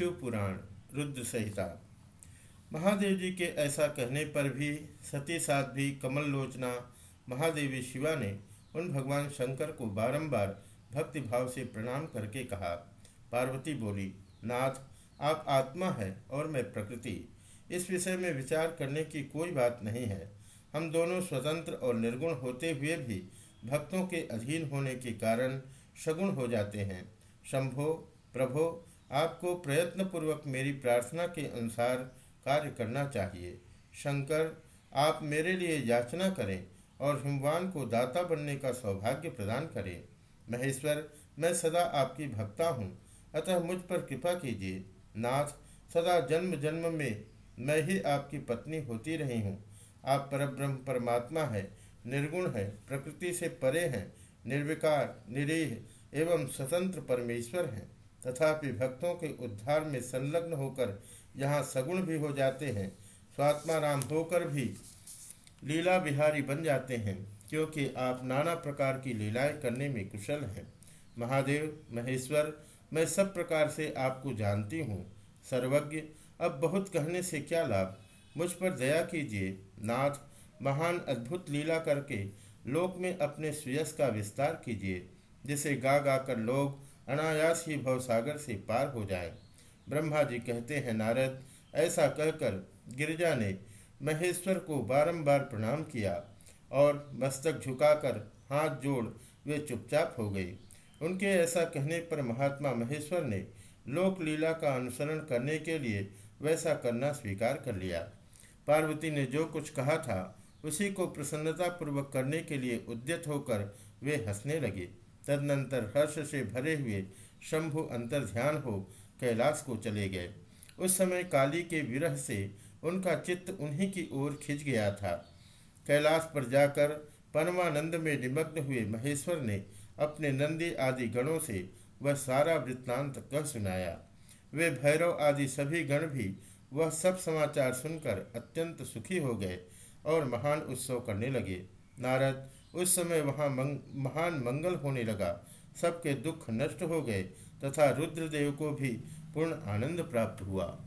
शिव पुराण रुद्र संहिता। महादेव जी के ऐसा कहने पर भी, सती साध्वी कमल लोचना महादेवी शिवा ने उन भगवान शंकर को बारंबार भक्ति भाव से प्रणाम करके कहा। पार्वती बोली, नाथ, आप आत्मा है और मैं प्रकृति। इस विषय में विचार करने की कोई बात नहीं है। हम दोनों स्वतंत्र और निर्गुण होते हुए भी भक्तों के अधीन होने के कारण सगुण हो जाते हैं। शंभो, प्रभो आपको प्रयत्नपूर्वक मेरी प्रार्थना के अनुसार कार्य करना चाहिए। शंकर, आप मेरे लिए याचना करें और हिमवान को दाता बनने का सौभाग्य प्रदान करें। महेश्वर, मैं सदा आपकी भक्ता हूँ। अतः मुझ पर कृपा कीजिए। नाथ, सदा जन्म जन्म में मैं ही आपकी पत्नी होती रही हूँ। आप परब्रह्म परमात्मा है, निर्गुण है, प्रकृति से परे हैं, निर्विकार, निरीह एवं स्वतंत्र परमेश्वर हैं। तथापि भक्तों के उद्धार में संलग्न होकर यहाँ सगुण भी हो जाते हैं। स्वात्मा राम होकर भी लीला बिहारी बन जाते हैं, क्योंकि आप नाना प्रकार की लीलाएँ करने में कुशल हैं। महादेव, महेश्वर, मैं सब प्रकार से आपको जानती हूँ। सर्वज्ञ, अब बहुत कहने से क्या लाभ? मुझ पर दया कीजिए। नाथ, महान अद्भुत लीला करके लोक में अपने सुयस का विस्तार कीजिए, जिसे गा गा कर लोग अनायास ही भवसागर से पार हो जाए। ब्रह्मा जी कहते हैं, नारद, ऐसा कहकर गिरजा ने महेश्वर को बारंबार प्रणाम किया और मस्तक झुकाकर हाथ जोड़ वे चुपचाप हो गई। उनके ऐसा कहने पर महात्मा महेश्वर ने लोक लीला का अनुसरण करने के लिए वैसा करना स्वीकार कर लिया। पार्वती ने जो कुछ कहा था, उसी को प्रसन्नतापूर्वक करने के लिए उद्यत होकर वे हंसने लगे। तदनंतर हर्ष से भरे हुए शंभु अंतर ध्यान हो कैलाश को चले गए। उस समय काली के विरह से उनका चित्त उन्हीं की ओर खिंच गया था। कैलाश पर जाकर परमानंद में निमग्न हुए महेश्वर ने अपने नंदी आदि गणों से वह सारा वृत्तांत कह सुनाया। वे भैरव आदि सभी गण भी वह सब समाचार सुनकर अत्यंत सुखी हो गए और महान उत्सव करने लगे। नारद उस समय वहाँ मंग, महान मंगल होने लगा। सबके दुख नष्ट हो गए तथा रुद्रदेव को भी पूर्ण आनंद प्राप्त हुआ।